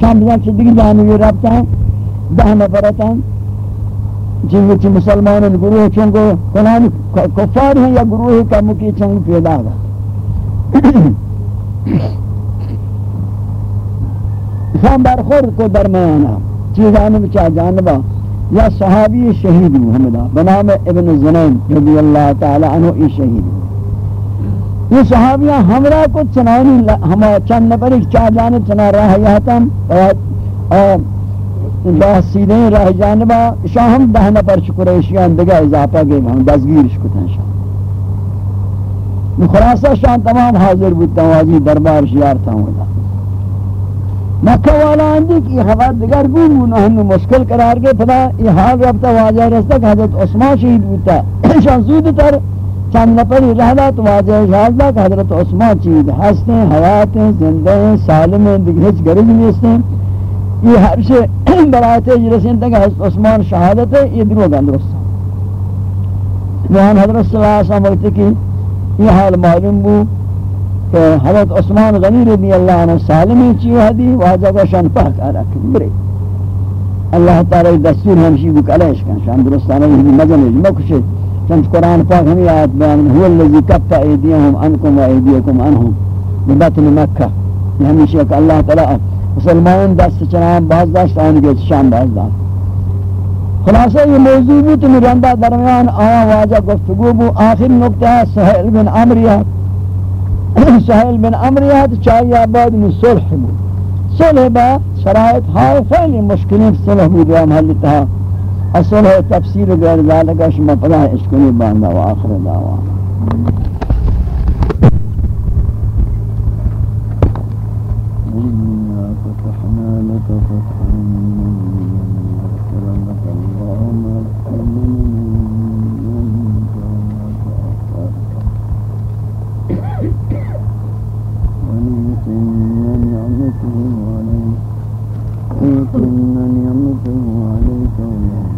شام بزن چھ دیگی جانوی رابطہ ہیں دہ نفرت ہیں جن وچ مسلمان گروہ چنگو کنان کفار ہیں یا گروہ کا مکی چنگ پیدا گا شام برخور کو درمیانا چیزان بچا جانبا. یا صحابی شہید محمدہ بنام ابن زنین رضی اللہ تعالی عنہ ای شہید یہ صحابیاں ہمراہ کو چنانی ہم چند نفر ایک چار جانب چنا راہ یہتم راہ سیدھیں راہ جانبا، شاہ ہم دہ نفر شکریشیان دگا اضافہ گئے ہم دزگیر شکتن شاہ۔ خلاصہ شاہ تمام حاضر بودتا ہوں آجی دربار شیارتا ہوں مکہ والا اندی کی خبر دگر گون گون ہم مشکل قرار گئے پدا یہ حال ربطہ واجہ رستا کہ حضرت عثمان شہید بودتا شاہ زود تر چند نفری رہلا تو واجہ اجازہ کہ حضرت عثمان چیز ہستے ہیں حیات ہیں، زندہ ہیں، سالم ہیں دگرچ گرج نیستے ہیں یہ ہر شے برایت جرسین تک حضرت عثمان شہادت ہے، یہ درو گا درست۔ وہاں حضرت صلی اللہ علیہ وسلم وقت کی یہ حال معلوم بو کہ حضرت عثمان غنی رضی اللہ عنہ سالمی چیو حدی، واجہ کا شان پاک آرہ برے اللہ تعالی دستور ہمشی بک علیش کن شان درستانہ یہ مجمع مکشے۔ چند قرآن پاک ہمی آیت بیان هو الذي کف ایدیهم عنکم و ایدیکم عنهم ببطن مکہ. یہ ہمیشہ کہ اللہ تعالی مسلمان دست چنان باز داشت آن کے شام باز داشت. خلاصہ یہ موضوع بھی تو مرندہ درمیان آیا واجہ گفتگو بو آخر نکتہ ہے سہیل بن عمریہ سہیل بن عمریہ چاہیے آباد میں صلح بو صلح با شرائط ہاں فعلی مشکلیں صلح بو دیا محلی تہا. اصل ہے تفسیر غیر ذالک شما پدا اشکلی باندھا و آخر دعوانا إنا فتحنا لك فتحا لك نعمته عليك نعمته عليك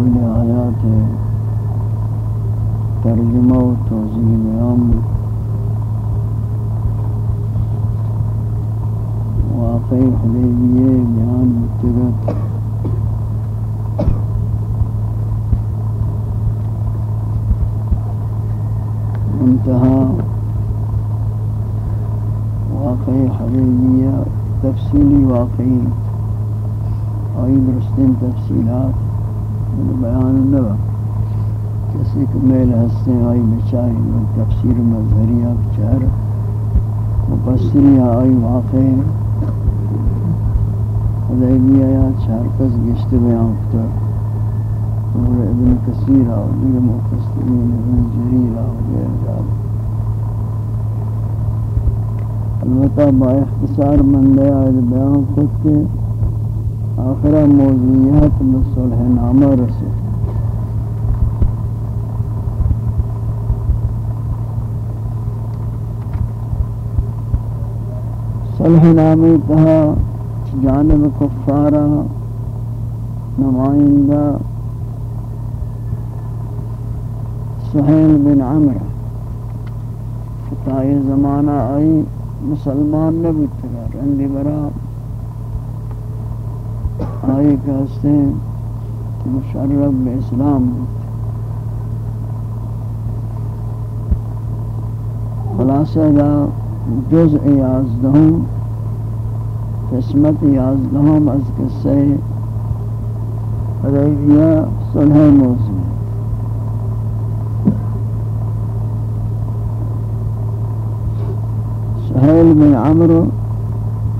قابل آیات ترجمه و توضیح نیام واقعی حدیبیه بیان متبت انتهى واقعی حدیبیه تفصیلی واقعی. آئی درستین تفصیلات. بیان نبا. کسی کو میل ہستے آئی بچائی من تفسیر مظہریہ بچار مفسری آئی واقع حدیبی آیا چار کس گشت بیان کتا. اور ابن کثیر آو دیگه مفسرین ابن جریر آو غیر ذالک البتہ با اختصار من دیا بیان خود آخرہ موضوعیت بصلح نامہ رسول صلح نامی تہا جانب کفارہ نمائندہ سہیل بن عمر فتائی زمانہ آئی، مسلمان نبی تگا رندی برا۔ آئی کہستے ہیں مشرف بے اسلام خلاصہ دا جزء یازدہم قسمت یازدہم از قصہ حدیبیہ صلح موسم سہیل بن عمرو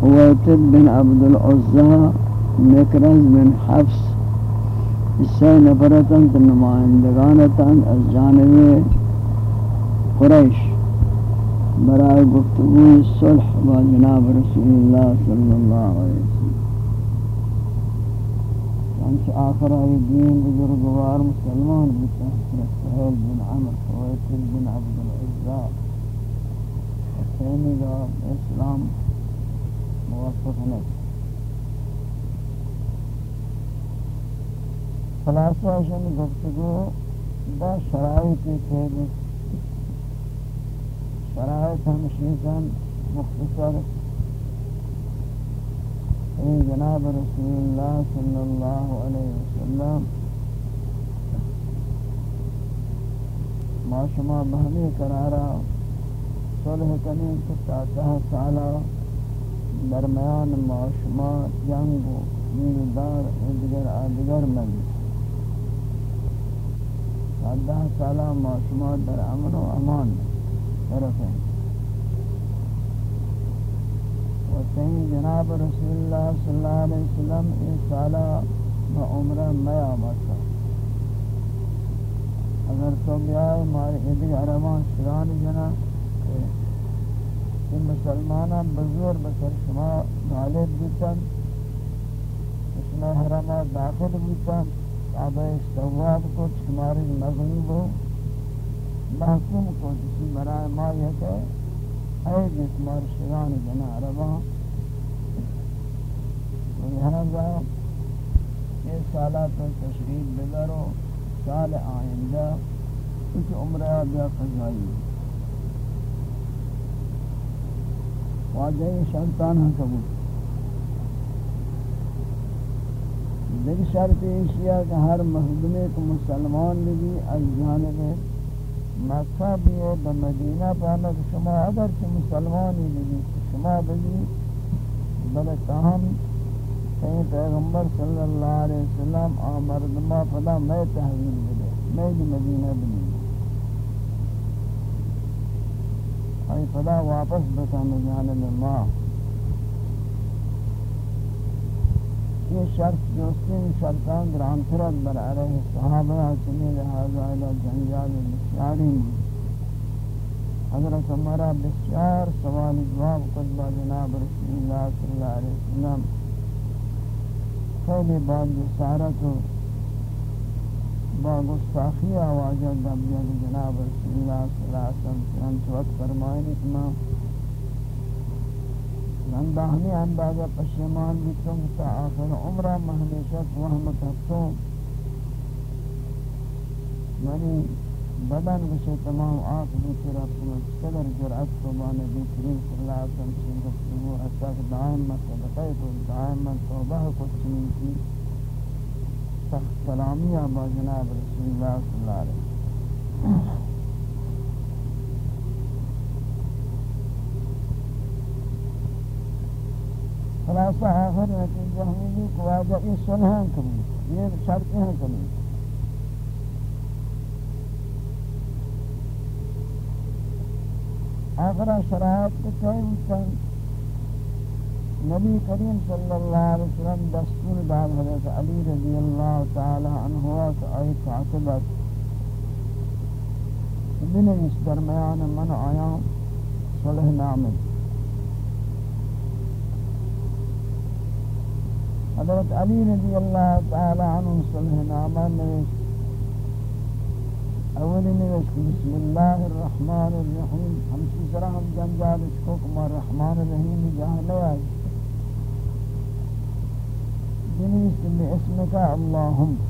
ویتد بن عبد العزہ مکرز بن حفظ اسے نفرتاً نمائندگانتاً از جانب قریش برائے گفتگو صلح با جناب رسول اللہ صلی اللہ علیہ وسلم۔ چانچہ آخر آئی دین بزرگوار مسلمان بتا سہیل بن عمر خویتل بن عبد العزا حسینی اسلام موفق نک خلاصہ شن گفتگو با شرائط کے شرائط ہمشیزن مختصر ای جناب رسول اللہ صلی اللہ علیہ وسلم، ما شما بہمی قرارا صلح کنین کتا تہ سالا درمیان ما شما جنگ و دیردار ادگر آدگر ملی۔ دہ سالہ ما شما در امن و امان طرف ہیں وتین جناب رسول اللہ صلی اللہ علیہ وسلم اس سالہ با عمرہ میا مکہ اگر تو بیائے مارے ادھر عربان شران جنا کہ مسلمانہ بزور بسر شما غالب بیتن، اس میں حرمہ داخل بیتن کعبہ استواب کو شماری مغلوب ہو محکوم کو جسی برائے ما یہ کہ اے جسمار شیان جنا عربا لہذا یہ سالہ تو تشریف بگرو، سال آئندہ کچھ عمرہ بیا قضائی۔ واجہ شرطان ہم قبول دیکھ شرط ایشیا کہ ہر مخدمے کو مسلمان بھی از جانب مکہ بھی ہو بمدینہ پانا کہ شما اگر چھ مسلمانی بھی شما بھی بلے تاہم کہیں پیغمبر صلی اللہ علیہ وسلم آمردما فلا میں تحویل بلے میں بھی مدینہ بنی آئی فلا واپس بتا مجانب ماں۔ یہ شرط دوستین شرطان گران فرد بر علیہ صحابہ چنی لہذا الى جنجال بسیاری حضرت عمرہ بسیار سوال جواب قدبہ جناب رسول اللہ صلی اللہ علیہ وسلم. خیلی بعد جسارت و با گستاخی آواجہ دبیہ جناب رسول اللہ صلی اللہ علیہ وسلم چنانچہ وقت فرمائنی اتمام لندا ہمیں اندازہ پشیمان بھی تم تا آخر عمرہ میں ہمیشہ وہم کرتوں منی یعنی بدن بشے تمام آنکھ بھی تیرا پنس قدر جرعت کو بانے بھی کریم صلی اللہ علیہ وسلم سے گفتگو حتی کہ دائم میں صدقے کو دائم میں توبہ کو چنین کی سخت سلامی آبا جناب رسول اللہ صلی اللہ علیہ وسلم. خلاصہ آخر نتیجہ ہمیں کو واجہ یہ سنہاں کمی یہ شرط ہیں کمی آخرہ شرائط کے کئی مستن نبی کریم صلی اللہ علیہ وسلم دستور داد حضرت علی رضی اللہ تعالی عنہ کہ آئی کاتبت بن اس درمیان من آیاں صلح نامت حضرت علی رضی اللہ تعالی عنہ صلح نامہ نوش اولی نوش بسم اللہ الرحمن الرحیم ہمشی سرا ہم جنجال اشکو کما الرحمن الرحیم جہاں آئی بنیست باسمك اللهم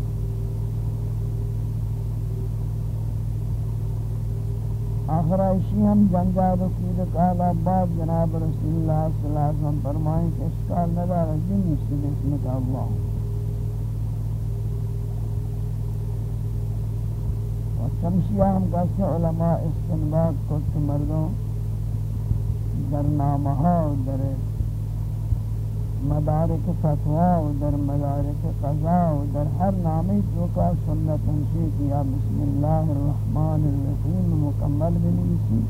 آخر ایشی ہم جنگا کی قال بعد جناب رسول اللہ صلی اللہ علیہ وسلم فرمائیں کہ اشکال ندار بنیست اللہ۔ اللهم چمشیہ ہم کہتے علماء استنباد کچھ مردوں در نامہا در مدارک فتوہ در مدارک قضاء در ہر نامی جو کا سنت ہمشی کیا بسم اللہ الرحمن الرحیم مکمل بنیسی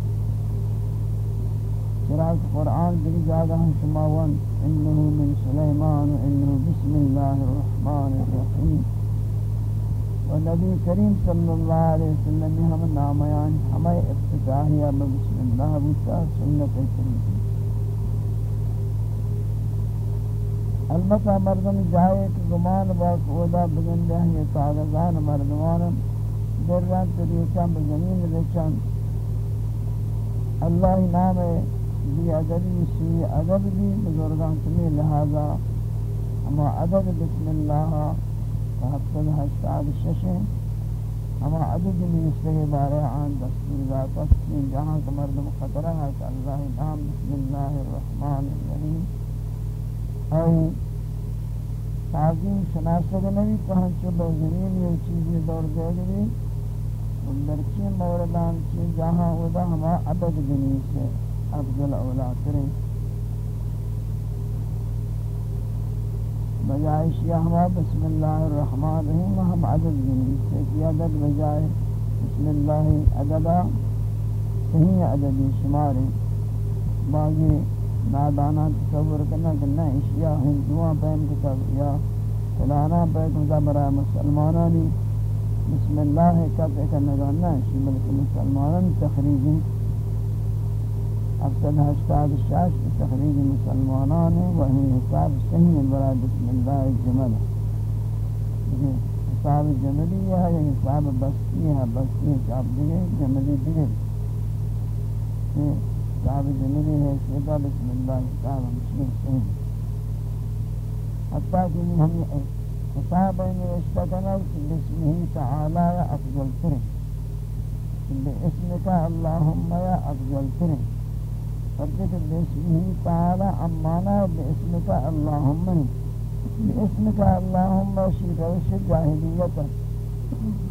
چراغ قرآن در جاگہ شماون انہو من سلیمان انہو بسم اللہ الرحمن الرحیم. و نبی کریم صلی اللہ علیہ وسلم ہم نامیان ہمیں افتتاحیہ بسم اللہ بتا سنت کریم. البتہ مردم جائے کہ گمان باق اودا بگندہ یہ کاغذان مردمان در رات طریقہ بزمین رچان اللہ نام بھی ادبی سی ادب بھی، بزرگان تمہیں لہذا اما ادب بسم اللہ ہفتہ ہشتاد ششیں ہما عدد من بارے آن دستور ذاتا سکین جہاں کا مردم خطرہ ہے کہ اللہ نام بسم اللہ الرحمن الرحیم۔ او تعظیم شناسک نبی کہاں چلو زمین یہ چیزی دور دے گئی درچی موردان چی جہاں ہودا ہما عدد بنی سے افضل اولاد کریں بجائے شیعہ بسم اللہ الرحمن الرحیم، ہم عدد جنی سیکی عدد بجائے۔ بسم اللہ عددا کہیں عددی شماری باقی نادانا تصور کرنا کہ نہ اشیاء ہندوان پہن کتاب یا فلانا پہن کتاب برای مسلمانانی بسم اللہ کب ایک نگانا شی بلکہ مسلمانان تخریجی افسد هشتاد شاش تخریج مسلمانان وہی حساب صحیح برای بسم اللہ جمل۔ حساب جملی ہے یا حساب بستی ہے، بستی حساب دیگے جملی دیگے حساب جملی ہے شیطہ بسم اللہ حساب ہمشی صحیح حتیٰ کہ ہم حساب میں اشتکنا بسم ہی تعالی افضل کریں باسمك اللهم يا افضل کریں فقط باسمه تعالى امانا باسمك اللهم باسمك اللهم شيء روش جاهلية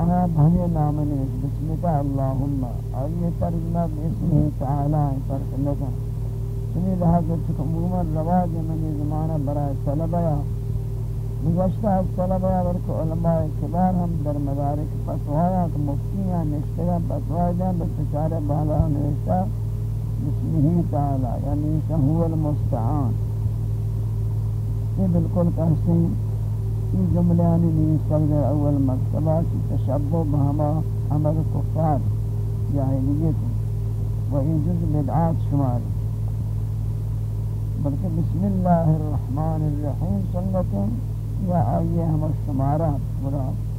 انا بھنے نام نے بسمك اللهم. اور یہ ترجمہ باسمه تعالى فرق لگا سنی لہذا چکہ عموما رواج من زمانہ برای طلبہ گزشتہ از طلبہ ورک علماء کبار ہم در مدارک فتوایا کہ مفتیاں نشتگا فتوایا دیں بسچارے بالا نوشتہ بسمه تعالی. یعنی هو المستعان. یہ بالکل کہتے ہیں جملے آنی نہیں سکتے أول مکتبہ کی تشبہ بہما عمل کفار جاہلیت و یہ جز بدعات شمار بلکہ بسم اللہ الرحمن الرحیم سنتیں یا آئیے ہم شمارات مراد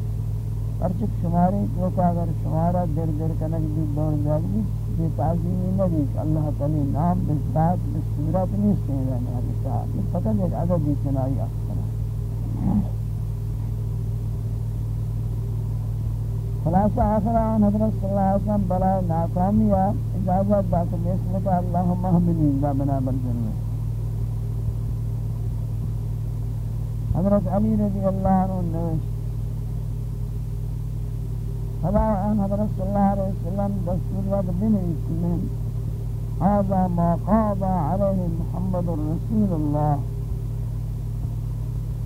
پرچک شماری جو کہ اگر شمارہ در در کنک بھی دور جاگی یہ تعظیمی نبی اللہ تعالی نام بذات بصورت نہیں سیدہ نبی صاحب پتہ نہیں عدد چنائی اکثر خلاصہ آخر آن حضرت صلی اللہ علیہ وسلم بلا ناکامی ناکامیہ اجازت باقی بسم کا اللہم احمدین با بنا بالجنہ حضرت علی رضی اللہ عنہ نوشت فلا أن رسول الله عليه وسلم دستور وقت بنویسیم هذا ما قاضى عليه محمد رسول الله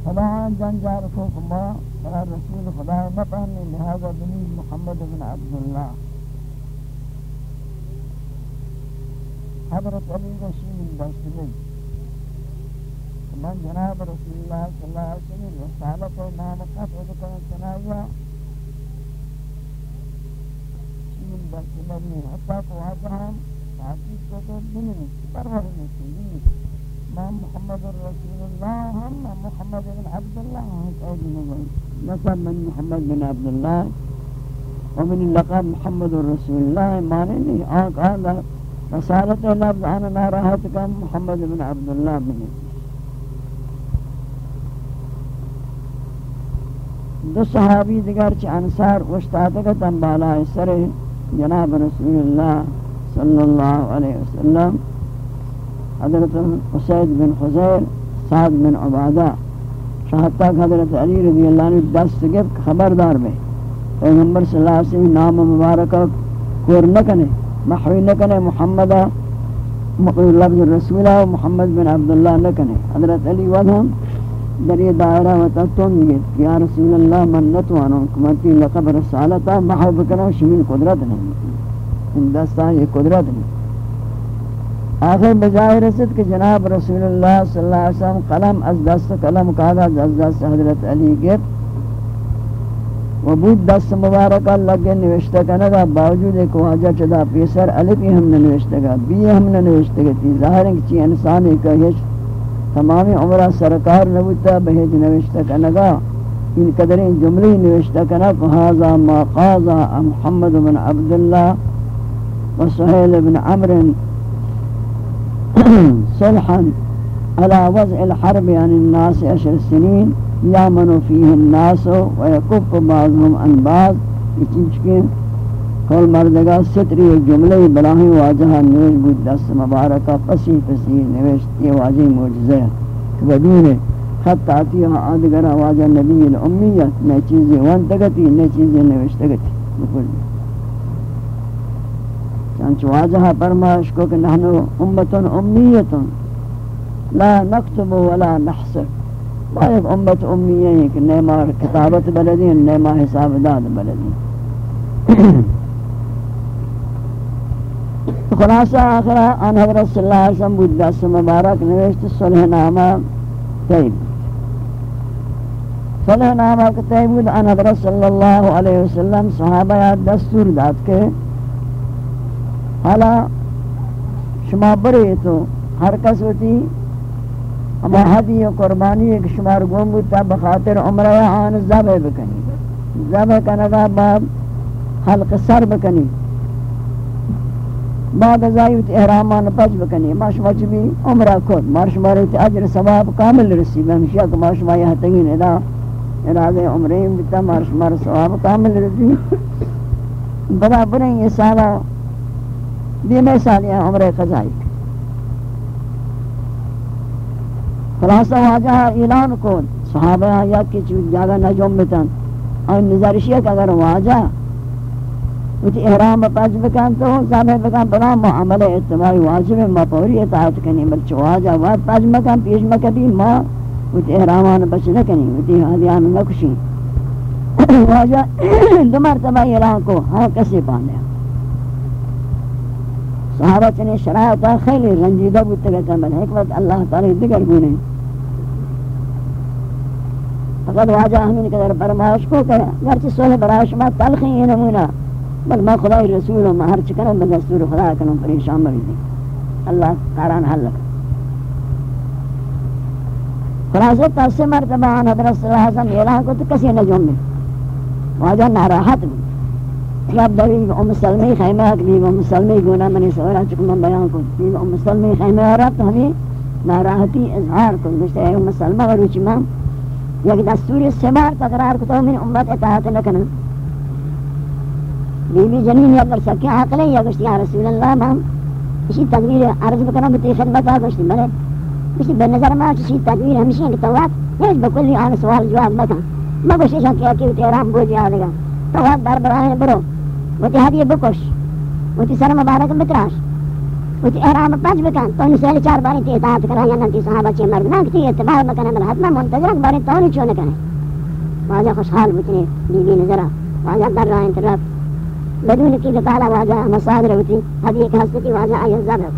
فلا أن جنجار ما قال رسول خدا مفهمی لهذا بني محمد بن عبد الله. حضرت أبي رسول دستگی من جناب رسول الله صلى الله عليه وسلم رسالت ما نامقات وذکرن تناوع من دستگی من حفاق و حفاهم تحقیق کو برهر المسلمين ما محمد رسول الله هم محمد بن عبد الله قول نبوي نصب من محمد بن عبداللہ ومن اللقب محمد رسول اللہ مانے نہیں، آنکھ آنکھ رسالت لفظ انا ناراحت محمد بن عبداللہ بن. دو صحابی دیگر چ انصار اشتادگتن بالای سر جناب رسول اللہ صلی اللہ علیہ وسلم، حضرت حسید بن خزیر، سعد بن عبادہ. شاہد تک حضرت علی رضی اللہ عنہ دست گفت، خبردار میں پیغمبر صلی اللہ علیہ وسلم نام مبارکہ کور نکنے محوی نکنے محمدہ لفظ رسولہ محمد بن عبداللہ نکنے حضرت علی ودہم در یہ دائرہ و تتون گئے، یا رسول اللہ، من نتوانو کمتی لقب رسالتا محب کنو شمیل قدرت نہیں۔ ان دستا یہ قدرت نہیں۔ آخر بجائے رسد کہ جناب رسول اللہ صلی اللہ علیہ وسلم قلم از دست قلم کاغذ از دست حضرت علی گفت و بود دست مبارکہ لگے نوشتہ کنگا باوجود ایک واجہ چدا پیسر علی علفی ہم نے نوشتہ گا بی ہم نے نوشتہ گا تھی ظاہر ہے کہ چی انسان ایک ہیچ تمامی عمرہ سرکار نبوتا بہیج نوشتہ کنگا ان قدرین جملی نوشتہ کنگ هذا ما قاضا محمد بن عبداللہ و سہیل بن عمر صلحا على وضع الحرب عن الناس عشر سنين، یامن فیه الناس و یکف بعضهم عن بعض چنچکیں کل مردگا ستری ایک جملے بلاہی واجہ نوش بود، دست مبارکہ پسی پسی نوشتی واجہ معجزہ کہ بدون خط آتی ہے آدگرہ واجہ نبی الامیت نئے چیزیں وانتگتی نئے چیزیں نوشتگتی، بکل چانچ واجہ پرماش کو کہ نحن امت امیت لا نکتب ولا نحسب ما ایک امت امیہ ہے کہ نیمہ کتابت بلدی نیمہ حساب داد بلدی خلاصہ آخرہ آن حضرت صلی اللہ علیہ وسلم بود دست مبارک نوشت صلح نامہ تیب صلح نامہ تیب بود آن حضرت صلی اللہ علیہ وسلم صحابہ دستور داد کے حالا شما بری تو ہر کس ہوتی اما حدی و قربانی ایک شمار گم بودتا بخاطر عمرہ و آن زبہ بکنی۔ زبہ کنگا باب حلق سر بکنی۔ بعد از ازایوت احرامان پچ بکنی۔ ما شما چبی عمرہ کن۔ ما شما ریت عجر ثواب کامل رسی۔ بہمشیہ کہ ما شما یہ تگین ادا یعنی ارادہ عمرین بتا ما شما ثواب کامل رسی۔ بدا بریں یہ سالہ دیمے سالیاں عمرہ قضائی خلاصہ واجہ اعلان کو صحابہ یا کہ چیز جاگہ نجوم بتن۔ اور نظرشی ہے کہ اگر واجہ وچ احرام پاس بکن تو زامے بکن بنا معاملہ اتباعی واجب ما پوری اطاعت کنی بلچ واجہ واد پاس مکن، پیش مکبی ما وچ احرامان بچ نکنی وچ حدیان نکشی واجہ دو مرتبہ اعلان کو ہاں کسی پانے صحابہ چنے شرائط خیلی رنجیدہ بودتا گتا بل حکمت اللہ تعالی دگر گونے فقط واجہ ہمین قدر برماش کو کرا گرچہ سوہ براش ما تلخی یہ نمونہ، بل ما خدای رسول و ما ہر چکنم بدستور خدا کنم پریشان مریدی اللہ قرآن حل لکن خلاصہ تاسے مرتبہ آن حضرت صلی اللہ علیہ وسلم اعلان کو تو کسی نجوم میں، واجہ ناراحت بھی۔ رب این أم سلمی خیمه حق و أم سلمی گونه منی سورة چکم من بیان کن بیم أم سلمی خیمه ها رفت همی ناراحتی اظهار کن گشته ای أم سلمه و روچی من یک دستور سمار تقرار کتا و من امت اطاعت نکنن بی بی جنین یا در سکی عقلی یا گشتی یا رسول الله من اسی تدویر عرض بکنم بتی خدمت ها گشتی. بله. گشتی به نظر ما اسی تدویر همیشه اینکه توات نیش بکلی آن سوال جواب بکن ما گشتی شکی اکی تیرام بودی آدگا توات بر برای برو. وتي هدیه بكوش وتي سر مبارك بتراش وتي إحرام پنج بكان. تو سهل چار باري تي اطاعت کرا یا نتی صحابة چه مرد. نعم ناك تي اتباع بکنه من حتما منتظر باري توني چونه کنه واجا خوشحال بي بي نظرا واجا در راين انتراف بدون كي بقالا واجا مصادر وتی هدیه ایک هستی واجا ایز زبر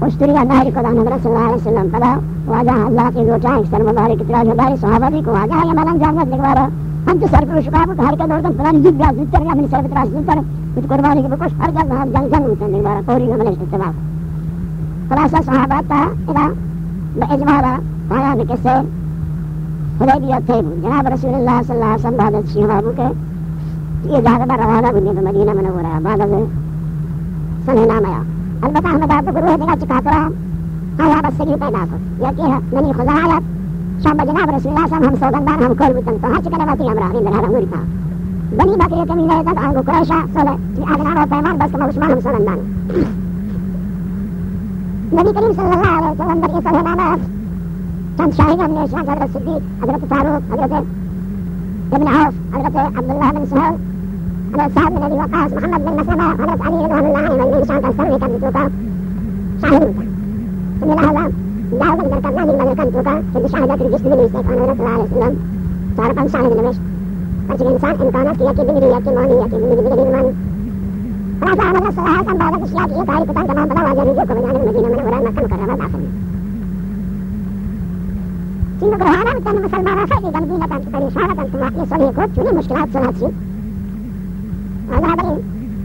واشتري النهر قد عن النبي صلى الله عليه وسلم. قال واجه الله في روجائك سلم الله عليك. تراجع باري صحابتك واجه يا ملان جامد لك لگوارا ہم تو سر پر شکا کو ہر کا دور کن فلانی جب بیاز زد کر یا من سر بتراش زد کر کچھ قربانی کی بکش ہر جلد ہم جنگ جنگ ہوتا ہے بارا پوری میں ملشت اتباع خلاصہ صحابات تا ادا بإجمالا آیا بکسے حدیبیہ تھے۔ جناب رسول اللہ صلی اللہ علیہ وسلم بعد شیحبابو کے یہ جہاں بار روانہ بنی تو مدینہ منورہ بعد از سنہ نام آیا۔ البتہ احمد آپ کو گروہ دیگا چکا کرا آیا بس سگی پیدا کر۔ یا کہ منی خدا آیت شام جناب رسول اللہ صلی اللہ علیہ وسلم، ہم سوگندان، ہم کول بودن تو ہر چکنے باتی ہم راہین در ہر اموری تھا بنی بکری کمی لے تک آنگو قریشا سولے چی جی، آدنان و پیمان، بس کم عثمان، ہم سولندان نبی کریم صلی اللہ علیہ وسلم در یہ صلح نامہ چند شاہد ہم نے شاہد حضرت صدیق، حضرت فاروق، حضرت ابن عوف، حضرت عبداللہ بن سہل، حضرت سعد بن ابي وقاص، محمد بن مسلمة حضرت علي رضوان الله عنه والمين شاهد السنة كان بتوقع شاهد انت ثم لهذا لا أظن أن كان من كان توقع كنت شاهدت رجست من يسيك أنا رسول الله عليه وسلم صار كان شاهد لمش فجأة الإنسان إمكانات كي يكي بني يكي ماني يكي بني بني بني فلا فعل الله صلى الله عليه وسلم بعد الأشياء كي يقاري كتان كمان بلا واجه رجوك من يعني المدينة من وراء مكة مكرمة داخل سنو گروهانا بتن مسلمان خیلی غمگین تن پریشان تن ثم یہ صلح کو چنی مشکلات سنات سی هذا هذا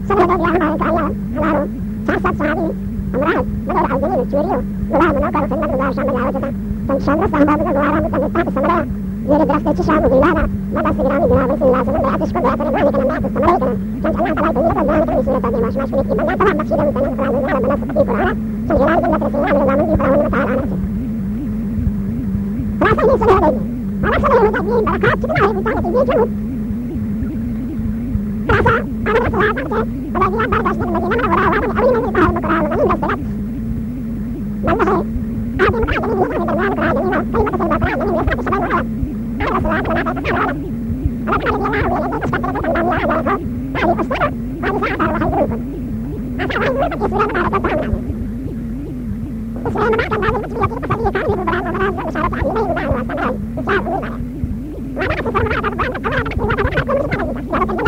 صلح دو يا ہمارے کایا ہمارو سات سات صحابی અમદાવાદ મને રાવજીની ચોરીઓ ગુલામ મનો કરો સંગત ઉદાર શામ લાવો જતા તન ચંદ્ર સાંભા મને ગુલારા મત ને પાક સમરા મેરે દ્રષ્ટે છે શામ ગુલારા મદા સિગ્રામી ગુલારા વૈસે લાસ મને આદેશ કો દ્વારા મને કને માત સમરે કને તન ચલા કલા દે કો દ્વારા કને સુરતા દે માશમાશ ને કી બગા તમામ બક્ષી દે તને કલા દે મને ફકી ગુલારા તો ગુલારા દે મત સિગ્રામી ગુલારા મને કલા મને તાર આના છે રાસી ની સુરે દે આના સમરે મને કી બરકાત કિતના હે બતા કે યે જો الله بعد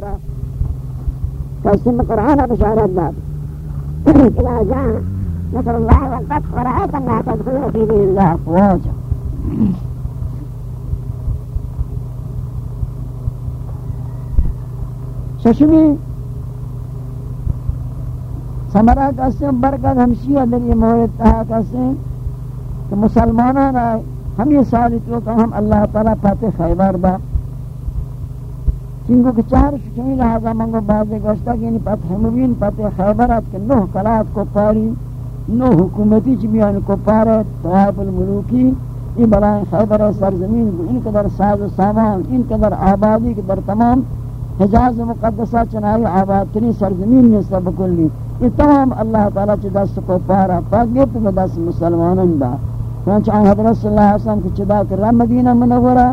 کافرہ قسم قرآن بشارت داد. اذا جاء نصر الله والفتح ورأيت الناس يدخلون في دين الله. أفواجا ششمی سمرہ کسی برکت ہمشیہ در یہ مورد تہا کسی کہ مسلمانان آئے، ہم یہ سالی تو کہ ہم اللہ تعالیٰ فتح خیبر با چنگو کہ چہر شکمی لہذا منگو بازے گوشتا کہ یعنی فتح مبین فتح خیبرات کہ نوح کلات کو پاری نوح حکومتی چی بیان کو پارے طواب الملوکی یہ بلائیں خیبر سرزمین ان قدر ساز و سامان ان قدر آبادی کے در تمام حجاز مقدسہ چنائی آباد تری سرزمین میں سب کلی. یہ تمام اللہ تعالیٰ چی دست کو پارا پاک گفت میں دست مسلمانن دا. چنانچہ حضرت صلی اللہ علیہ وسلم کی چدا کر رہا مدینہ منورہ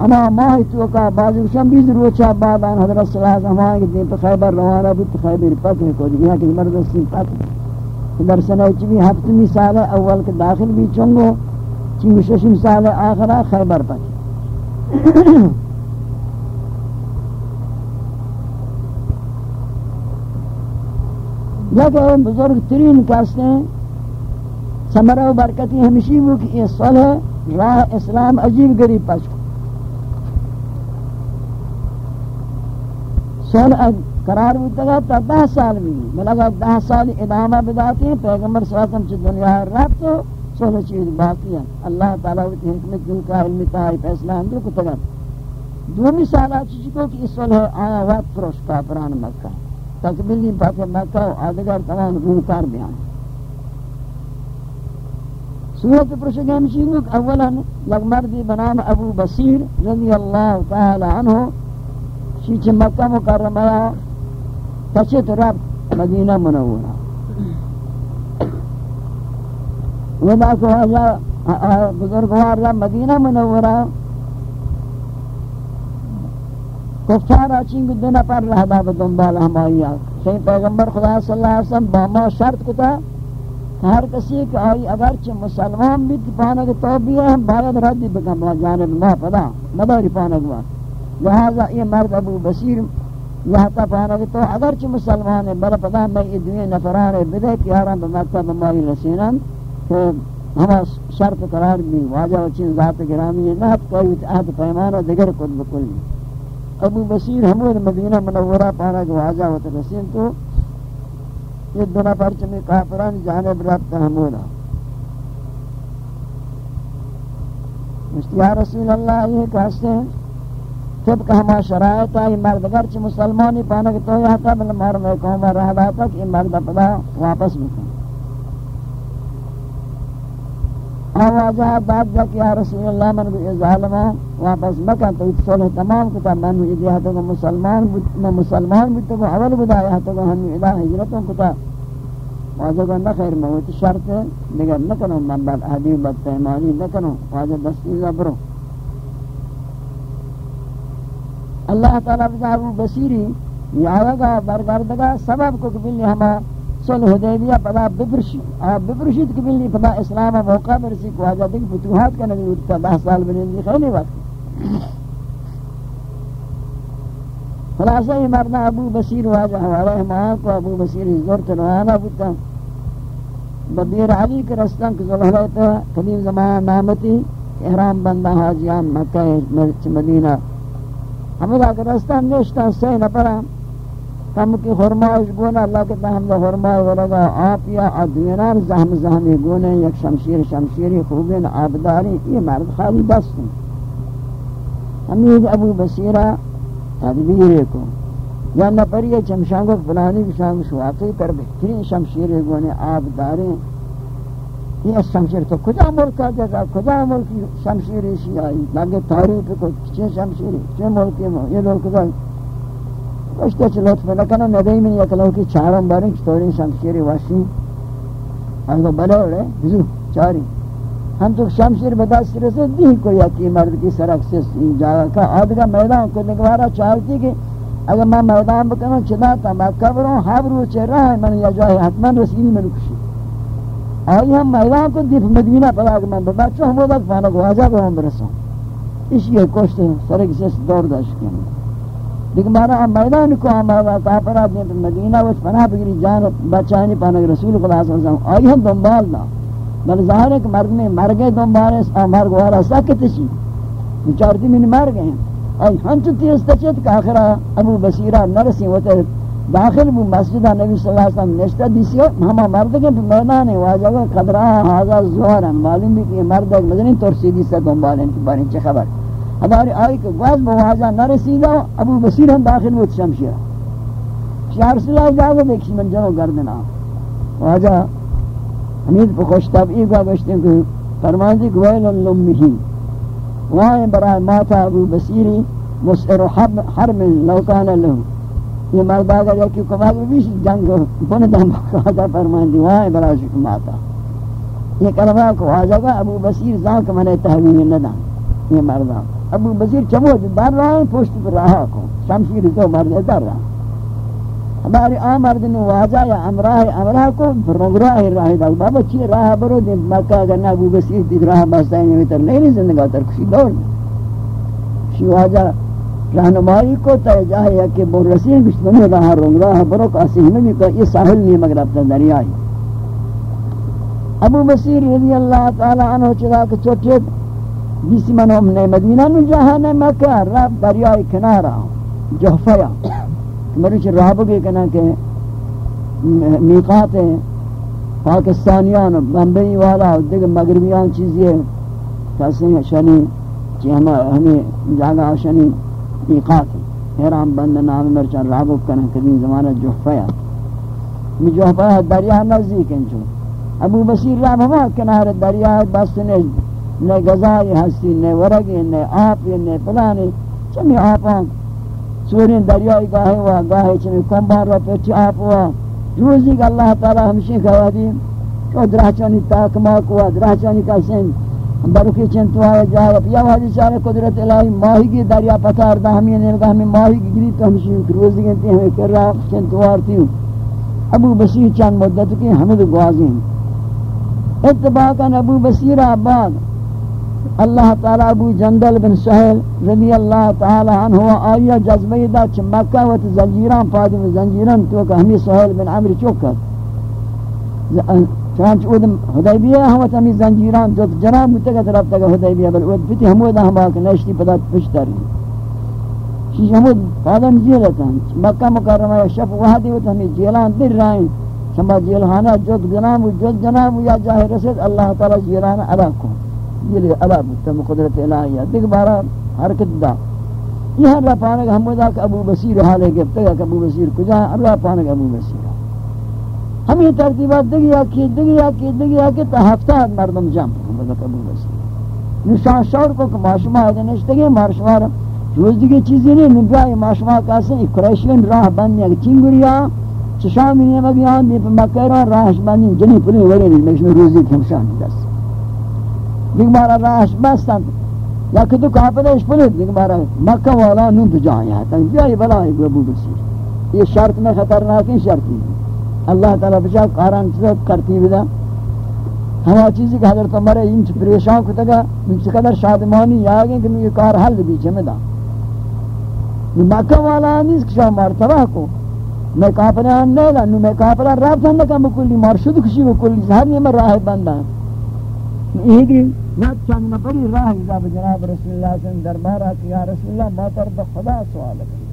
اما ماہی توکا بازی کشم بیز روچا بعد آن حضرت صلی اللہ علیہ وسلم آئیں دین پہ خیبر روانہ بود خیبر پتہ کو دیگه کہ مردستی پتہ در سنہ چی ہفتمی سال اول کے داخل بھی چنگو چنگو ششم سال آخرہ خیبر پتہ لیکن بزرگ ترین کہتے ہیں سمرہ و برکتی ہمشی وہ کہ یہ صلح، راہ اسلام عجیب گریب پچ صلح قرار ہوتا گا تا دہ سال میں ملگا دہ سال ادامہ بداتے ہیں، پیغمبر صلی اللہ علیہ وسلم چی دنیا رب تو صلح چیز باقی ہے اللہ تعالیٰ ہوتی حکمت جن کا علمی تاہی فیصلہ اندر کو تگا دومی سالہ چیزی کو کہ اس صلح آیا وقت پروش کافران مکہ۔ تکمیلی فتح مکہ و آدگر تمام روکار بیان صورت پرشک ہمشی لوگ اولا یک مردی بنام ابو بصیر رضی اللہ تعالی عنہ شیچ مکہ مکرمہ تچت رب مدینہ منورہ۔ ودا کو آجا بزرگوار رب مدینہ منورہ۔ کفار چنگ دو نفر رہدا بدنبال ہمائی آگ۔ شہی پیغمبر خدا صلی اللہ علیہ وسلم باما شرط کتا، کہ ہر کسی کہ آئی اگرچہ مسلمان بھی پانک توبیہ ہم باید ردی بکن با جانب ما پدا مداری پانک با لہذا یہ إيه مرض أبو بشير. لہتا پہنا کہ تو اگرچہ مسلمان ہے بلا پتہ میں یہ دوئے نفران. ہے بدے کہ حرام بمکتب مالی رسینم تو ہما شرط قرار بھی واجہ وچین ذات گرامی ہے نحت قویت عہد پیمانا دگر قد بکل أبو بشیر ہمود مدینہ منورہ پانا کہ واجہ وچین رسین تو یہ دنا پرچمی کافران جانب رابطہ ہمودا مجھتی رسول اللہ یہ کہتے ہیں طبق ہما شرائط ہے مرد اگرچہ مسلمانی پانا کہ تو یہ تھا بل مار میں کہوں میں رہ رہا تھا کہ مرد اپنا واپس بکن آوازہ بعد جا کہ یا رسول اللہ من بھی ظالمہ واپس مکن تو اس صلح تمام کتا من بھی ادھا تو مسلمان میں مسلمان بھی تو اول بدا یا تو ہم الہ ہجرتوں کتا. واجہ کو نہ خیر میں تو شرط ہے دیگر نہ کنو من بعد اہدی بد پیمانی نہ کنو واجہ دستی زبرو. اللہ تعالیٰ بجا ابو بصیری یہ برگردگا سبب کو کبھلی ہما صلح حدیبیہ پدا ببرشی آپ ببرشید کہ پدا اسلام موقع برسی کو آجا دیکھ فتوحات کا نبی اٹھتا دہ سال بنیدی خیلی وقت۔ خلاصہ یہ مرنا ابو بصیر واجہ حوالہ ماں کو ابو بصیر زورت روانہ بودتا۔ ببیر علی کے رستان کے ظلح لیتا قدیم زمان نامتی، احرام بندہ حاجیان مکہ، مدینہ۔ ہمیں کا رستان نشتا سی نپرام کم کی خرماش گونا اللہ کے تحمد خرماش ولگا آپ یا ادوینان زہم زہمی گونے یک شمشیر شمشیری خوبین آبداری، یہ مرد خالی بس ہیں. ہمیں ابو بصیرہ تدبیر کو، یا نپری چمشانگو فلانی بشانگو شواقی پر بہترین شمشیر گونے آبداری یہ شمشیر تو کجا ملک آ جگہ؟ کجا ملک شمشیری شیعی لگے تاریخ کو چھ شمشیری چھ ملکی مو یہ لوگ کجا؟ اشتا چه لطف نکنه ندهی من یک لوکی چهارم بارین چطوری شمشیری واشی؟ ہم آنگو بله اوڑه بزو چاری۔ ہم تو شمشیر به دست رسد دی کو یکی مرد کی سرک سے این جاگا کا آدھگا میدان کو نگوارا چاہتی کہ اگر میں میدان بکنم چدا تا میں کبروں حبرو چه راه من یا جای حتما رسیدی من کشی آئی ہم میدان کو دیف مدینہ پدا کہ من بچو ہم وہ وقت فانا کو آجا کو ہم برسوں اس یہ کوشت سرک سے دور داشت کرنے لیکن مارا ہم میدان کو ہم ہمارا کافرہ دین مدینہ وچ پناہ بگری جان بچانی پانک رسول خدا صلی اللہ علیہ وسلم آئی ہم دنبال دا بل ظاہر ہے کہ مرد میں مر گئے دنبال ہے مرگ والا سکت سی چارتی میں مر گئے ہیں آئی ہم چو تیز تچت کہ آخرہ ابو بصیرہ نرسی ہوتے داخل بو مسجد نبی صلی اللہ علیہ وسلم نشتہ دیسی ہما مرد کے میدان ہے واجہ کہ قدرہ حاضر زہرن معلوم بھی کہ مرد ایک مدنی ترسی دیستا دنبال ان کی بارے چھ خبر ہماری آئی کہ گواز بواجہ نہ رسیدہ ابو بصیر ہم داخل ہوت شمشیرہ شیعہ رسول اللہ جاگو دیکھی من جنو گردنا واجہ حمید پہ خوش طبعی کا گشتے ہیں کہ فرمان دی گویل اللہی وہاں برای ماتا ابو بصیری، مسئر حرم لوکان لہو یہ مرد آگا جا کہ کمال بیش جنگ بن دم بکاتا فرمان دی وہاں برای شکر ماتا۔ یہ کلمہ کو واجہ گا ابو بصیر زانک منے تحویل نہ ندان یہ مردان ابو بصیر چمو در رہا پشت پر رہا کو شمشیر تو مرد در رہا ہماری آمرد نے واجہ یا امراہ امراہ کو رنگراہ راہ دا بابا چی راہ برو دے، مکہ اگر نہ ابو بصیر دیکھ راہ باستا ہے نہیں تر نہیں زندگا تر کسی دور۔ شی واجہ رہنمائی کو تے جاہے کہ بور رسیم کچھ بنے راہ رنگراہ برو کاسی ہمیں بھی کہ یہ ساحل نہیں مگر اپنا دریائی ابو بصیر رضی اللہ تعالی عنہ چلا کہ چوٹے بیسی من امن مدینہ نو جہان مکہ رب دریائے کنارا جہفیا ہاں۔ مروچ رہب کے کنا کہ میقات ہیں، پاکستانیان بمبئی والا دیکھ مغربیان چیزی ہے کہتے ہیں شنی؟ چی ہمیں جاگا شنی؟ میقات حیرام بند نام مرچان رہب کنا قدیم زمانہ جہفیا می جہفیا دریا نزدیک انچو ابو بصیر رب ہوا کنار دریا بس نے نہ غذائی ہستی، نہ ورگی، نہ آپ نہ پلانی۔ چمی آپاں سورین دریائی گاہے ہوا، گاہے چمی کمبان رو پیچی آپ ہوا۔ روزی کہ اللہ تعالی ہمشی کہا دی تو درہچانی تاکماک ہوا، درہچانی کسین برکی چنتو آیا جاہا پیا وحدی چارے قدرت الہی ماہی کی دریا پتار دا ہمیں نرگا ہمیں ماہی کی گری تو ہمشی روزی گنتی ہمیں کر رہا چنتو آرتی ہوں ابو بصیر چند مدت کی ہمیں دو گوازیں اتباقا ابو بصیر آباد۔ اللہ تعالی ابو جندل بن سہل رضی اللہ تعالی عنہ آیا جذبہ دا چھ مکہ و زنجیران پادم زنجیران تو کہ ہمی سہل بن عمر چوکت چنانچہ اود حدیبیہ ہم تمی زنجیران جو جناب متگا طرف تک حدیبیہ بل اود پتی ہم اود ہم کہ نشتی پتہ پشتری شیش ہم پادم جیلتن مکہ مکرمہ شف وحدی و تمی جیلان در رائیں شما جیلہانا جو جناب جو جناب یا جاہ رسد اللہ تعالی جیلان ادا کو جیل ادا تم مقدرت الہیہ دیکھ بارہ حرکت دا. یہ ہر پانے ہم ادا کہ ابو بصیر حالے کے تک ابو بصیر کجا؟ ہر پانے ابو بصیر همین ترتیبات دیگه یکی دیگه یکی دیگه یکی تا هفته مردم جمع کنم قبول بسید نشان شار کو که ماشما آده نشتگه مارشما را جوز دیگه چیزی نی نگاهی ماشما کسی ای کرشین راه بندی اگه چینگوریا چشامی نیم اگه یهان دیپ مکه را راهش بندی جنی پلی وری نی مکشن روزی کمشان دست دیگه مارا راهش بستن یا که تو کافرش پلی دیگه مارا مکه والا نون تو جایی هستن بلا بلایی یہ شرط میں خطرناک شرطی ہے اللہ تعالیٰ بچا قاران چیزا کرتی بدا ہما چیزی کہ حضرت عمر ان پریشان کو تگا ان سے قدر شادمانی یا آگئے کہ یہ کار حل بھی چمے دا۔ مکہ والا نیز کشا مرتبہ کو۔ میں کہاں پر آن نہیں لانو میں کہاں پر آن رابطہ نکا بکلی مرشد کشی بکلی ہر یہ میں راہ بندہ۔ یہ کہ نہ چند نفری راہ جاب جناب رسول اللہ صلی اللہ علیہ وسلم یا رسول اللہ، ما طرف خدا سوال کریں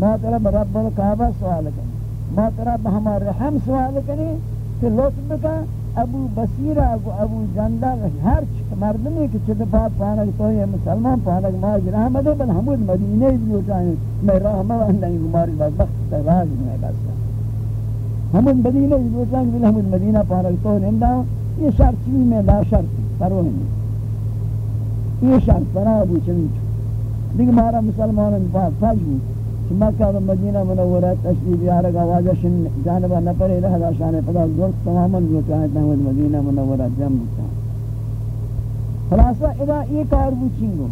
ما طرف رب القعبہ سوال کریں ما طرف ہمار رحم سوال کریں کہ لطف بکا، ابو بصیر، ابو ابو جندل ہر مردمی کہ چد بات پانک تو یہ مسلمان پانک ما رحمت بل حمود مدینہ بھی ہوتا ہے میں رحمت نہیں ہماری بدبخت راہ نہیں بس. حمود مدینہ بھی ہوتا ہے بل حمود مدینہ پانک تو نندا یہ شرط چیز میں لا شرط. پرو نہیں یہ شرط پرا ابو چنچ دیکھ مارا مسلمان پاک فجو مکہ و مدینہ منورہ تشریف یارک آوازہ شن جانب جانبہ نپرے رہا شانے پدا دوست تماما جو چاہتا ہے، مدینہ منورہ جم بتا خلاصہ ادا یہ کار بچنگو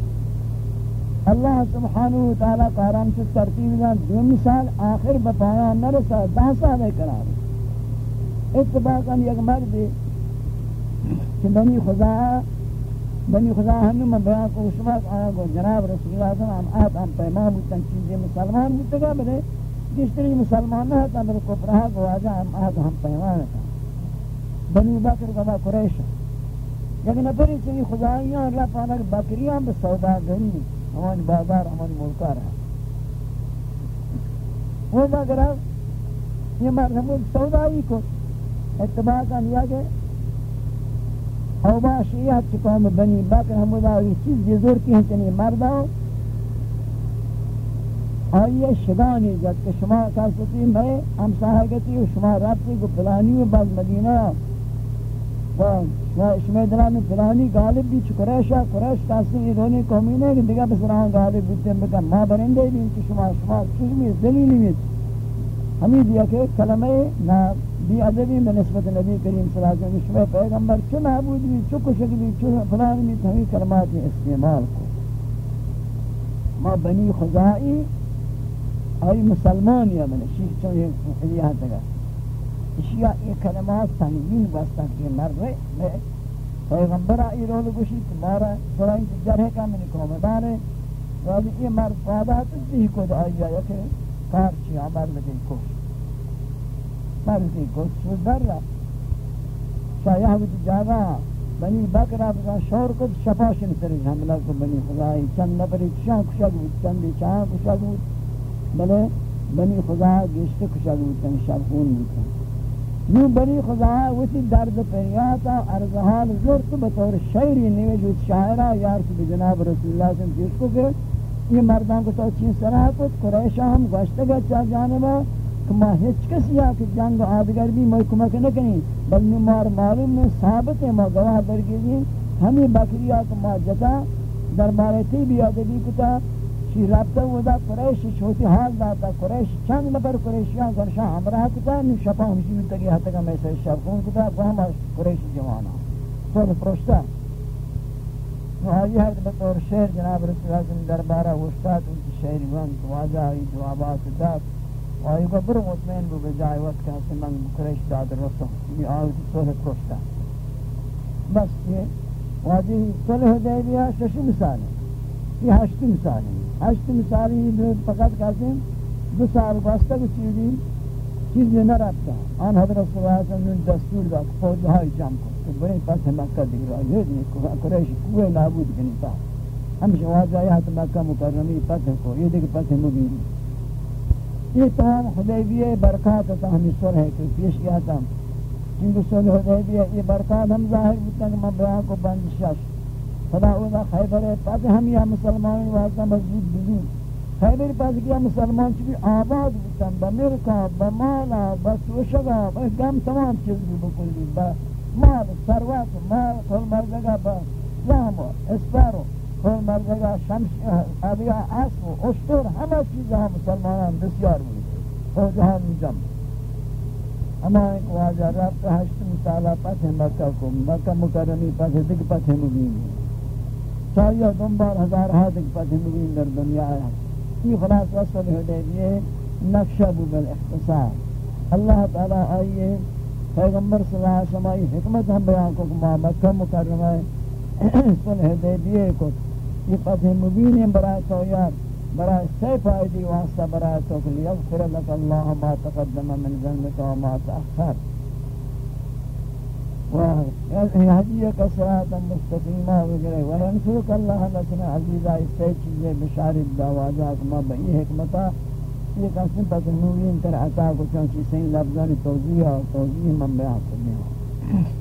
اللہ سبحانہ وتعالی قرآن سے ترتیب دان۔ دو مثال آخر بپایا نرسا دہ سالے قرار۔ اتباقا یک مرد کہ بنی خدا بنی خدا ہمیں میں بیان کو شما آیا گو جناب رسول اللہ صلی اللہ علیہ وسلم ہم پیمان بودتاں چیزیں مسلمان بودتا گا بلے، جشتری مسلمان نہ ہوتا، میرے کفرہ کو آجا، ہم آد ہم پیمان تھا بنی بکر گدا قریش۔ یعنی لیکن اپری چلی خدایاں، اللہ پانا کہ بکریاں بس سودا گری ہمانی بازار ہمانی ملکہ رہا۔ وہ بکرہ یہ مرد ہم سودائی کو اتباقا لیا کہ اوبا شیعت چکام بنی بکر حمودہ یہ چیز جزور کی ہیں چنی مردہ آئیے شگانی جد کہ شما کستی میں ہم ساہگتی و شما ربتی کو پلانی و بعد مدینہ و شما دلانی پلانی غالب بھی چکریشا قریش کسی یہ دونی قومین ہے کہ دیگا بسران غالب بیتے ہیں بکن۔ ما برندے بھی کہ شما شما چیز بھی دلیلی بھی ہمیں دیا کہ کلمہ نا بی ادبی میں نسبت نبی کریم صلی اللہ علیہ وسلم شما پیغمبر چو معبود بھی چو کشک بھی چو فلان بھی تمہیں کلمات استعمال کو ما بنی خزائی آئی مسلمان یا من شیخ چون یہ حلیہ تگا اشیاء یہ کلمات تنگین بستا کہ مر رہے میں پیغمبر آئی رول گوشی تمہارا سرائی جرہ کا من کومدار ہے واضح یہ مرد فادات اسی کو آئی جائے کہ کار چی عمر لگئی کوش مرضی کو در رفت شایح بود جاگا بنی بکر بزن شور کو شفاش نسری حملہ کو بنی خدای. چند نفری چشان کشک بود چندی چهان کشک بود. بلے بنی خدا گشت کشک بود یعنی تن شرخون بود. نو بنی خدا وسی درد پریاتا ارزحال زرت بطور شعری نویج شاعرہ یارت بجناب رسول اللہ صلی اللہ علیہ وسلم کو کہ یہ مردان کو تو چین سراہ کت قریشہ ہم گوشتگا چاہ جانبا کہ ما ہیچ کسی یا کہ جنگ آدگر بھی میں کمک نہ کریں بل مار معلوم میں ثابت ہے، ما گواہ برگیزیں ہمیں بکریا کہ ما جتا، دربارے تی بھی آدگی کتا۔ شی رابطہ ودا قریش چھوٹی حال داتا قریش، چند نفر قریشیان گرشا ہمراہ کتا، نو شپا ہمشی میں تگی حتی کا میں سے شب کون کتا وہاں قریش جوانا تو پروشتا وہی ہے بطور شہر جناب رسول اللہ دربارہ وشتات ان کی شہری وان واجہ آئی جوابات دات آئی کو برو مطمئن بو بجائے وقت کہ ہستے من مکرش داد رسو یہ آئی تو صلح پروشتا بس یہ واجی صلح حدیبیہ شش مثال ہے یہ ہشت مثال ہے ہشت مثال ہی فقط کہتے ہیں دو سال باستا کو چیزی چیز یہ نہ رابطا آن حضرت صلی اللہ علیہ وسلم نے دستور دا کہ فوج ہائی جام کو تو بڑی پاس مکہ دیکھ رہا یہ دیکھ قریش کوئے نابود کنی. پا ہمشہ واجہ آیا تو مکہ مکرمی پتہ کو یہ دیکھ پتہ مبینی. یہ تمام حدیبیہ برکات تا ہمیں سر ہے کہ پیش کیا تھا سر حدیبیہ یہ برکات ہم ظاہر بودتا کہ میں کو بند شش خدا اولا خیبر ہے پاس ہم یہ مسلمان واسطہ مضبوط بزن خیبر پاس کیا مسلمان چونکہ آباد بودتا بمرکا بمالا بسوشگا بگم تمام چیز بھی بکلی مال سروات مال کل مردگا بزام اسپارو کل مردگا شمس ابیا اسب و اشتر همه چیز هم مسلمانان بسیار بود فوجها میجم اما ایک واجہ رب ہشت مطالعہ پتہ مکہ کو مکہ مکرمی پتہ دک پتہ مبین چاہیے دنبار ہزار ہاتھ پتہ مبین در دنیا آیا یہ خلاص وصل حدیبیہ نقشہ بو بالاختصار اللہ تعالی آئیے پیغمبر صلی اللہ علیہ وسلم حکمت ہم بیان کو مکہ مکرمہ صلح حدیبیہ کو یہ فتح مبین ہے برای تو یار برای سی فائدی واسطہ برای تو کہ لیغفر لك اللہ ما تقدم من ذنبك وما تأخر. ويهديك صراطا مستقيما وغيره وينصرك الله نصرا عزيزا اس سے چیزیں بشارت دعواجات ما بئی حکمتا یہ قسم فتح مبین تر عطا کو چونچہ سین لفظان توضیح اور توضیح من بیان کرنے ہوں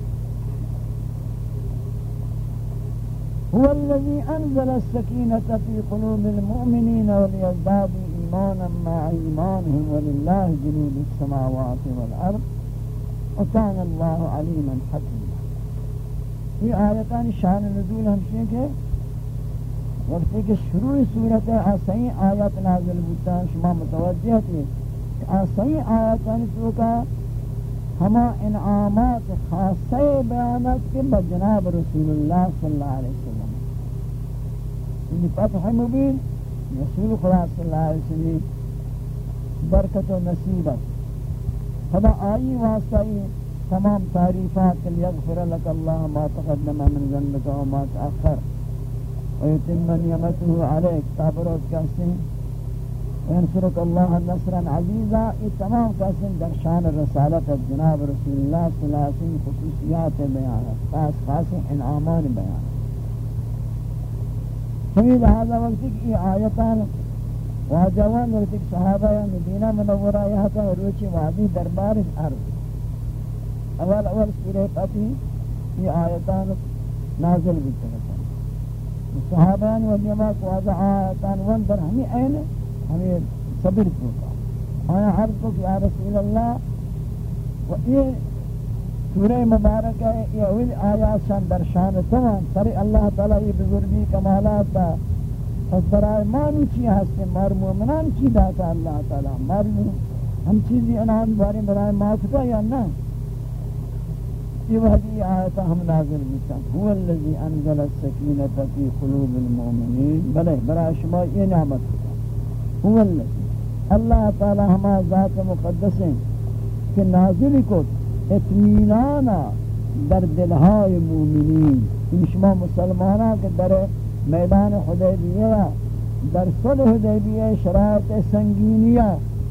هو الذي أنزل السكينة في قلوب المؤمنين وليزدادوا إيمانا مع إيمانهم ولله جنود السماوات والأرض وكان الله عليما حكيما. یہ آیتان شان نزول ہمشہ کہ وقت کہ شروع صورت آسائی آیات نازل بودتا شما متوجہ تھی آسائی آیتان تو کا ہما انعامات خاصے بیانات کے بجناب رسول اللہ صلی اللہ علیہ وسلم یعنی فتح مبین. رسول خدا صلی اللہ علیہ وسلم برکت و نصیبت خدا آئی واسطہ تمام تعریفات لیغفر لك الله ما تقدم من ذنبك وما تأخر. ويتم نعمته عليك تعبرت كاسين وينصرك الله نصرا عزيزا یہ تمام قسم در شان رسالت جناب رسول اللہ صلی اللہ علیہ وسلم خصوصیات بیان خاص خاص انعامان بیان ہمیں لہذا وقت کی آیتان واجوان وقت کی صحابہ یا مدینہ منورہ یہاں کا روچی وادی دربار عرض. اول اول سورہ پتی یہ آیتان نازل بھی کرتا صحابان و جماع کو آیتان ون در ہمیں این ہمیں صبر کو آیا عرض کو کہ یا رسول اللہ و یہ سورہ مبارک ہے، یہ اول آیات شان در شان تمام سر اللہ تعالی یہ بزرگی کمالات دا پس برای مانو چی ہستے مار مومنان چی داتا اللہ تعالی؟ مار ہم چیزی انہان بارے برای ماتتا یا نا یہ وحدی آیتا ہم نازل بیتا هو الذي انزل السکینة فی قلوب المؤمنین۔ بلے برای شما یہ نعمت ہوتا هو الذي اللہ تعالی ہما ذات مقدس ہیں کہ نازل کو اطمینانا در دلهای مومنین. این شما مسلمانان کہ در میدان حدیبیہ در صلح حدیبیہ شرائط سنگینیہ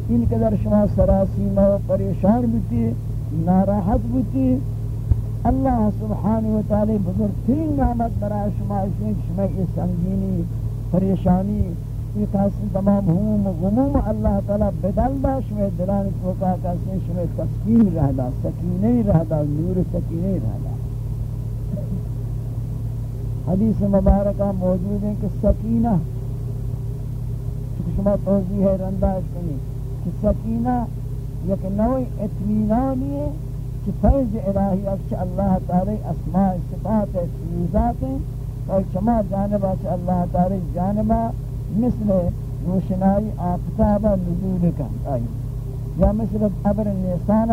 ان کے در شما سراسیمہ و پریشان بیتی ناراحت بیتی اللہ سبحانہ وتعالی بزرگترین نعمت برای شما اسے شما یہ سنگینی، پریشانی یہ تحصیل تمام ہموم غموم اللہ تعالی بدل دا شمی دلان چوکا کسی شمی تسکین رہ دا سکینی رہ دا نور سکینی رہ دا حدیث مبارکہ موجود ہے کہ سکینہ شما توضیح ہے رندہ کنی، کہ سکینہ یک نوع اطمینانی ہے کہ فیض الہی اکش اللہ تعالی اسماء، صفات ہے فیوزات ہیں، اور شما جانبہ سے اللہ تعالی جانبہ مثل روشنائی آفتاب نزول کن آئی. یا مثل عبر نیسان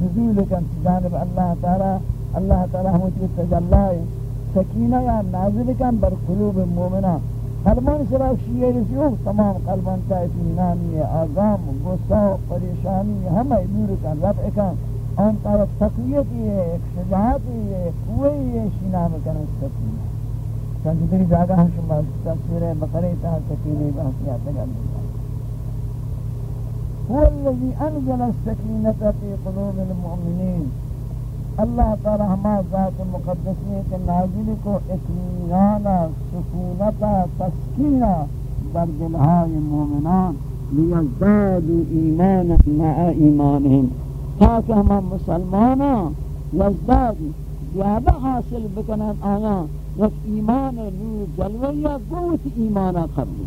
نزول کن جانب اللہ تعالی اللہ تعالی ہمیں تجلائی. سکینہ یا نازل کن بر قلوب مومنہ. قلبان سرا شیئے رسیو تمام قلبان تا اتمینانی آگام غصہ، پریشانی ہمیں دور کن رفع کن ان طرف تقویتی ہے ایک شجاعتی ہے ایک قوی ہے شنام کن سکینہ. چند دیگر جاگہ ہم شما تفسیر بقرہ تا سکینہ بحثیات تگل هو الذي انزل السكينة في قلوب المؤمنين. اللہ تعالی ہما ذات مقدسی کے نازل کو اطمینانا سکونتا تسکینا در دلهای مومنان لیزدادوا ایمانا مع ایمانهم. تاکہ ہما مسلمانا یزدادوا زیادہ حاصل بکنن آیا یک ایمان نور جلوه یا قوت ایمان قبلی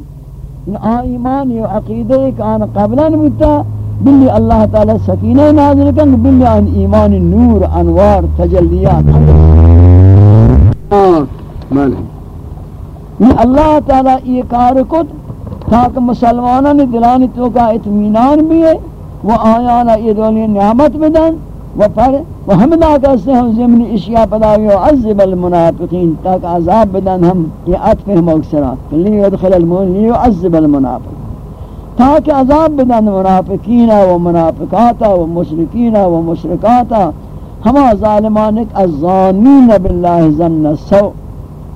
این آ ایمان یا عقیده ایک آن قبلا بودتا بلی اللہ تعالی سکینه نازل کن بلی آن ایمان نور، انوار تجلیات یہ ہاں، اللہ تعالی یہ کار کت تاکہ مسلمانان دلانی تو کا اطمینان بھی ہے وہ آیانا یہ دولی نعمت بدن و پر و ہم دا کہتے ہیں زمین اشیاء پداوی و عذب المنافقین تاک عذاب بدن ہم یہ عطف ہم اکسرات لی یدخل المؤمن لی یعذب المنافق۔ تاک عذاب بدن منافقین و منافقاتا و مشرکین و مشرکاتا ہما ظالمانک الظانین باللہ ظن السو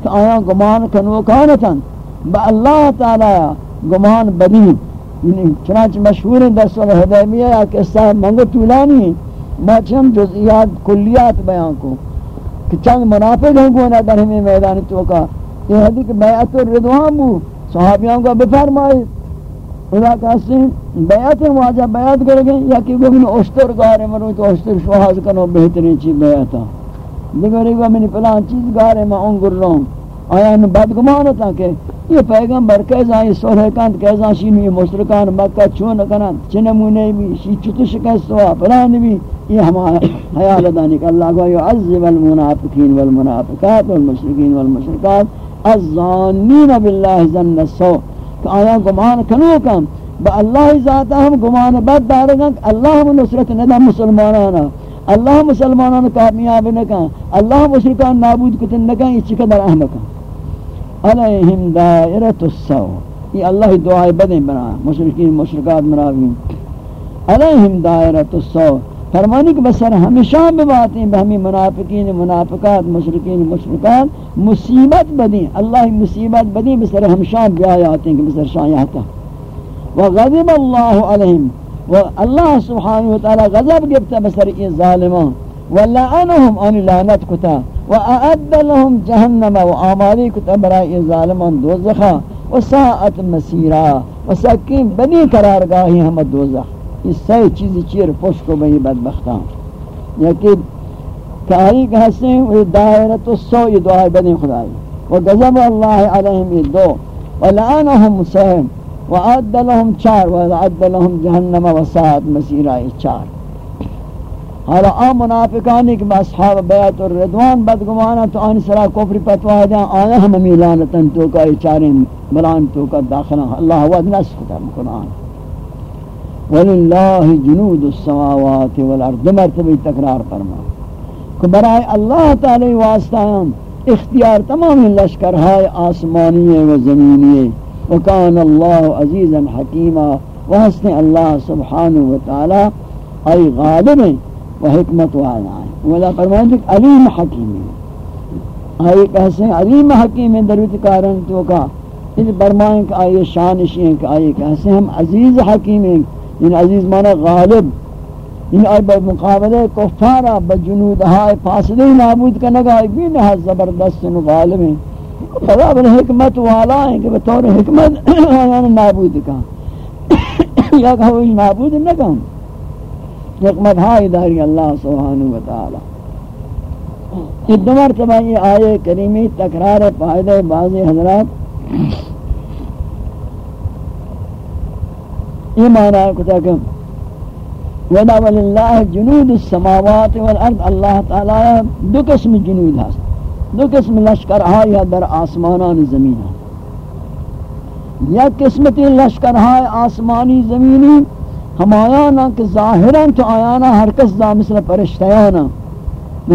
کہ آیا گمان کنوکانتا با اللہ تعالی گمان بدین۔ یعنی چنانچہ مشہور دست و حدیبیہ یا قصہ منگو طولانی ہے ما چم جزئیات کلیات بیان کو کہ چند منافق ہیں گونا در ہمیں میدان توکا یہ حدیث بیعت الردوان بو صحابیان کو بفرمائی خدا کہتے ہیں بیعت ہیں واجہ بیعت کر گئے۔ یا کہ وہ من اشتر گارے مرو تو اشتر شواز کنو بہترین چیز بیعتا دیگر ایک من پلان چیز گارے میں انگر رہوں آیا ان بدگمان ہوتا کہ یہ پیغمبر کیسا یہ سورہ کانت کیسا شینو یہ مشرکان مکہ چون کنن؟ چنمونے بھی شی چتو شکست ہوا پلان بھی یہ ہمارا حیال دانی کہ اللہ کو یعذب المنافقین والمنافقات والمشرکین والمشرکات الظانین باللہ ظن السو کہ آیا گمان کنو کم؟ با اللہ ذاتا ہم گمان بد دارگا کہ اللہ ہم نصرت ندا مسلمانانا. اللہ مسلمانان کامیاب نکا اللہ مشرکان نابود کتن نکا یہ چقدر احمقا علیہم دائرت السو یہ اللہ دعائے بدیں بنا، مشرکین، مشرکات مراوین علیہم دائرت السو فرمانی کہ بسر ہمیشہ بباتیں بہمی منافقین، منافقات مشرقین مشرقات مصیبت بدیں اللہ مصیبت بدیں بسر ہمیشہ بیائی آتے ہیں کہ بسر شاہ وغضب اللہ علیہم۔ و اللہ سبحانہ وتعالی غضب گفتا بسر این ظالمان ولعنهم ان لعنت کتا۔ واعد لهم جہنم و آمالی کتا برای این ظالمان دوزخا و ساعت مسیرہ و سکین بنی قرارگاہی ہم دوزخ۔ اس سے چیزی چیر پوش کو بہی بدبختان۔ یکی کاری کہ ہستے وہ دائرت السو یہ دعائی بنی خدای۔ و غضب اللہ علیہم یہ دو۔ و لعنهم سہم و عد لهم چار۔ و عد لهم جہنم و ساعت مسیرہ چار۔ حالا آم منافقانی کہ اصحاب بیعت الردوان بدگمانا تو آنی سرا کفر پتوا دیا آیا ہم میلانتن تو کا چاریں بلان تو داخلہ اللہ ود نسخ کرم قرآن وللہ جنود السماوات والارض مرتبہ تکرار فرما. کہ برائے اللہ تعالی واسطہ ہم اختیار تمام لشکر آسمانی و زمینی وکان اللہ عزیزا حکیما وحسن اللہ سبحانہ وتعالی ای غالب ہیں و حکمت والا ہے۔ ولا فرمائیں کہ علیم حکیم ہے۔ ای کہتے ہیں علیم حکیم ہے دروت کارن تو کا۔ اس برمائیں کہ آئے شانشی ہیں کہ آئے کہتے ہیں ہم عزیز حکیم ہیں۔ ان عزیز مانا غالب۔ یعنی ان آئی بمقابلے کفارا بجنود ہائے فاصلے نابود کا نگا آئی بھی نہا زبردست ان غالب ہیں۔ خدا بل حکمت والا ہیں کہ بطور حکمت آیان نابود کا۔ یا کہ وہ نابود نہ کہم حکمت ہائی داری اللہ سبحانہ وتعالی۔ یہ دو مرتبہ یہ آئے کریمی تکرار فائدہ بعض حضرات یہ معنی ہے کتا کہ وَدَا وَلِلَّهِ جُنُودُ السَّمَاوَاتِ وَالْأَرْضِ، اللہ تعالی دو قسم جنود ہے دو قسم لشکر آئی ہے ہاں در آسمانان زمین ہاں۔ یا قسمتی لشکر آئی آسمانی زمینی ہم آیانا کہ ظاہراً تو آیانا ہر کس دا مثل پرشتیانا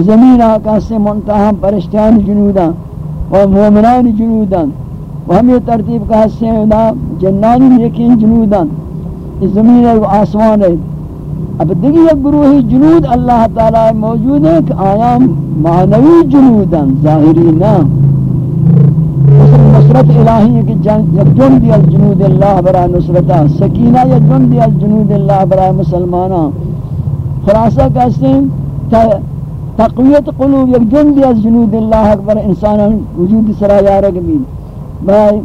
زمین آکا سے منتہم پرشتیان جنودا و مومنان جنودا۔ و ہم یہ ترتیب کا حصے دا جنانی یقین جنودا۔ زمین ہے و آسمان ہے۔ اب دیگی ایک گروہی جنود اللہ تعالی موجود ہے کہ آیا معنوی جنودا، ظاہری نا۔ نصرت الہی ہے کہ یک دی الجنود اللہ برای نصرتا سکینہ یک جن دی الجنود اللہ برای مسلمانا خلاصہ کہتے ہیں تقویت قلوب یک جن دی الجنود اللہ اکبر انسانا وجود سرا یارک بھی برای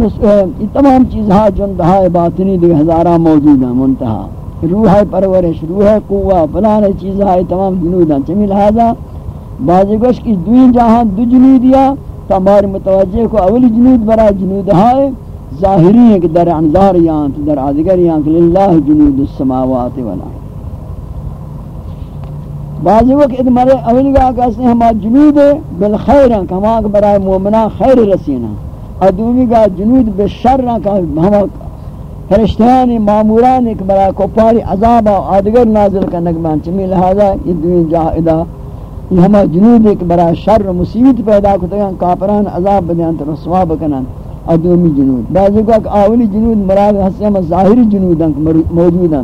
یہ تمام چیزہاں جندہاں باطنی دیکھ ہزارہ موجود ہیں منتہا روح پرورش، روح قوہ، فلان چیزہاں تمام جنود ہیں. چمی لہذا بعضی گوش کی دوئی جہاں دو جنود دیا متوجہ کو اولی جنود برا جنود ہائے، ظاہری ہیں کہ در انظار یہاں در آدگر یہاں، کہ للہ جنود السماوات والا بعضی وقت ادمارے اولی گاہ کہتے ہیں ہمارے جنود بالخیر ہیں، کہ ہمارے برای مومنہ خیر رسینا ادومی کا جنود بے شر نہ کہ ہم فرشتیان ماموران ایک برای کپاری عذاب و آدگر نازل کرنے کے مان چمی لہذا یہ دوی جاہدہ یہ ہما جنود ایک برای شر مصیبت پیدا کرتے ہیں، کافران عذاب بدیان تو رسوا بکنن ادومی جنود بعضی کو کہ آولی جنود مراد حسی ہما ظاہری جنود ہیں موجود ہیں۔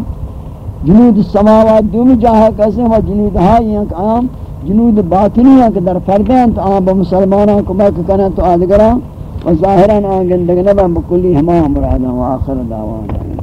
جنود السماوات دومی جاہا کیسے ہما جنود ہائی ہیں کہ عام جنود باطنی ہیں کہ در فردیں تو عام با مسلمانوں کو بیک کریں تو آدگران وظاهرا آن گندگ نبا بکلی ہما مرادا و آخر دعوانا